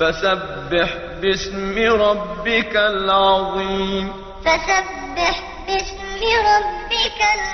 فسبح باسم ربك العظيم. فسبح باسم ربك العظيم